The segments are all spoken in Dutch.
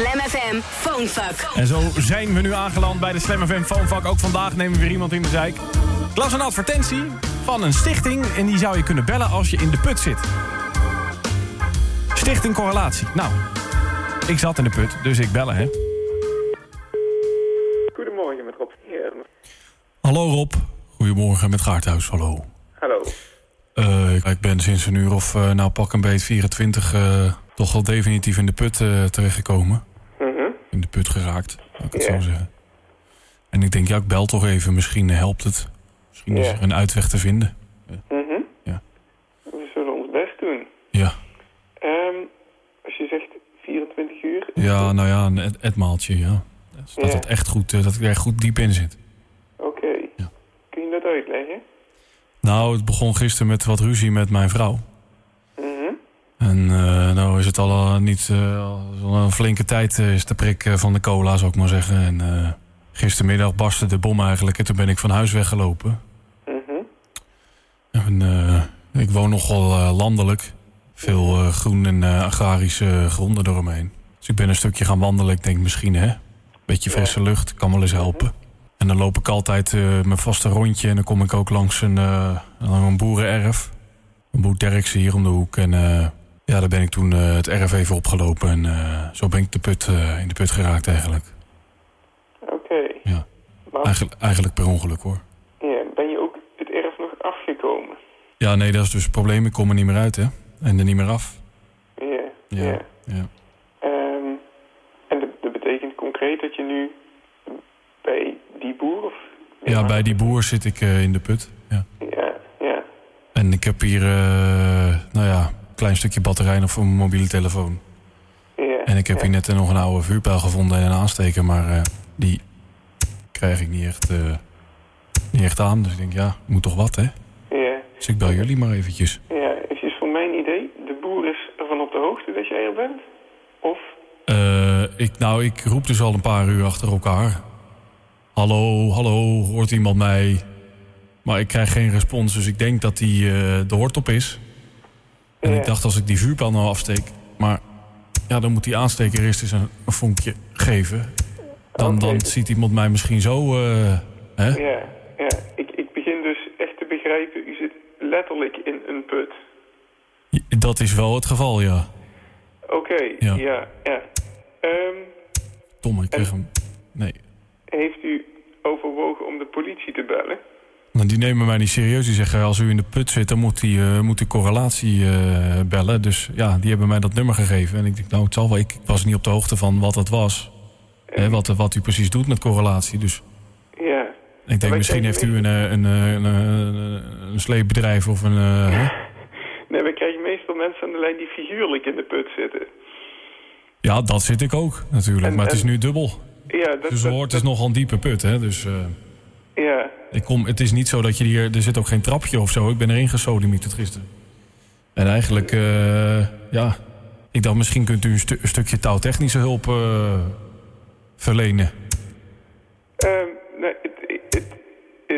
Slam FM Phonefuck. En zo zijn we nu aangeland bij de Slam FM Phonefuck. Ook vandaag nemen we weer iemand in de zijk. Ik las een advertentie van een stichting en die zou je kunnen bellen als je in de put zit. Stichting Correlatie. Nou, ik zat in de put, dus ik bellen hè. Goedemorgen met Rob. Hallo Rob. Goedemorgen met Gaarthuis, hallo. Hallo. Eh, ik- ben sinds een uur of eh, nou pak een beet 24 eh, toch wel definitief in de put eh, terechtgekomen. In de put geraakt, laat ik het Ja. zo zeggen. En ik denk, ja, ik bel toch even. Misschien helpt het. Misschien is er een uitweg te vinden. Mhm. Ja. We zullen ons best doen. Ja, Ehm, als je zegt 24 uur. ja nou ja, een et- etmaaltje, ja. Dat Ja. het echt goed, eh, dat ik er goed diep in zit. Oké. Ja. Kun je dat uitleggen? Nou, het begon gisteren met wat ruzie met mijn vrouw. En eh, nou is het al eh, niet eh, een flinke tijd is de prik van de cola, zou ik maar zeggen. En gistermiddag barstte de bom eigenlijk en toen ben ik van huis weggelopen. Mhm. En, ik woon nogal landelijk. Veel groen en agrarische gronden eromheen. Dus ik ben een stukje gaan wandelen. Ik denk misschien, hè, beetje frisse lucht kan wel eens helpen. En dan loop ik altijd mijn vaste rondje. En dan kom ik ook langs een, eh, een boerenerf. Een boer Derksen hier om de hoek. En ja, daar ben ik toen eh, het erf even opgelopen. En eh, zo ben ik de put, eh, in de put geraakt eigenlijk. Oké. Ja. Maar Eigenlijk, eigenlijk per ongeluk hoor. ja, ben je ook het erf nog afgekomen? Ja, nee, dat is dus het probleem. Ik kom er niet meer uit, hè. En er niet meer af. Ja. Ja. ja. ja. Ehm, en dat, dat betekent concreet dat je nu bij die boer of... Ja, bij die boer zit ik in de put. Ja. Ja, ja. En ik heb hier, nou ja, klein stukje batterij nog voor mijn mobiele telefoon. ja. En ik heb ja. hier net nog een oude vuurpijl gevonden en een aansteker, maar eh, die krijg ik niet echt, eh, niet echt aan. Dus ik denk, ja, moet toch wat, hè? Ja. Dus ik bel jullie maar eventjes. Ja, eventjes voor mijn idee. De boer is ervan op de hoogte dat jij er bent? Of? Eh, ik, nou, ik roep dus al een paar uur achter elkaar. Hallo, hallo, hoort iemand mij? Maar ik krijg geen respons, dus ik denk dat die eh, de hort op is. En ik dacht, als ik die vuurpijl nou afsteek... Maar ja, dan moet die aansteker eerst eens een, een vonkje geven. Dan, dan ziet iemand mij misschien zo... eh, hè? Ja, ja. Ik, ik begin dus echt te begrijpen, u zit letterlijk in een put. Dat is wel het geval, ja. Oké, Ja. ja, ja. Ehm, Tom, ik krijg hem... Nee. heeft u overwogen om de politie te bellen? Nou, die nemen mij niet serieus. Die zeggen, als u in de put zit, dan moet die, eh, moet die correlatie eh, bellen. Dus ja, die hebben mij dat nummer gegeven. En ik denk, nou, het zal wel. Ik was niet op de hoogte van wat het was. Hè, wat, wat u precies doet met correlatie. Dus Ja. ik denk, misschien heeft u een, eh, een, een, een sleepbedrijf of een... Nee, we krijgen meestal mensen aan de lijn die figuurlijk in de put zitten. Ja, dat zit ik ook natuurlijk. En- maar het is nu dubbel. Ja, dat, Dus dat- hoort, is nogal een diepe put, hè. Dus ja. ik kom, het is niet zo dat je hier... Er zit ook geen trapje of zo. Ik ben erin gesodemieterd gisteren. En eigenlijk, eh, ja... Ik dacht, misschien kunt u een, stu- een stukje touwtechnische hulp eh, verlenen. Nee, het, het eh,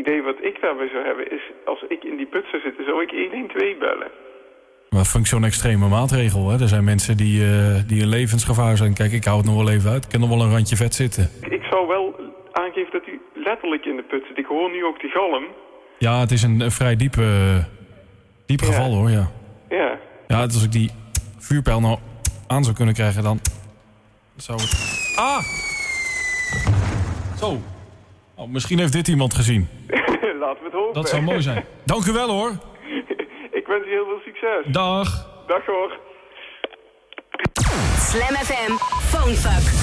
idee wat ik daarbij zou hebben is, als ik in die put zou zitten, zou ik 112 bellen. Maar vind ik zo'n extreme maatregel, hè. Er zijn mensen die, eh, die in levensgevaar zijn. Kijk, ik hou het nog wel even uit. Ik kan nog wel een randje vet zitten. Ik zou wel dat u letterlijk in de put zit. Ik hoor nu ook de galm. Ja, het is een, een vrij diep, eh, diep Ja. geval, hoor, ja. Ja. Ja, als ik die vuurpijl nou aan zou kunnen krijgen, dan zou het... Ah! Zo. Oh, misschien heeft dit iemand gezien. Laten we het horen. Dat zou mooi zijn. Dank u wel, hoor. ik wens u heel veel succes. Dag. Dag hoor. Slam FM Phonefuck.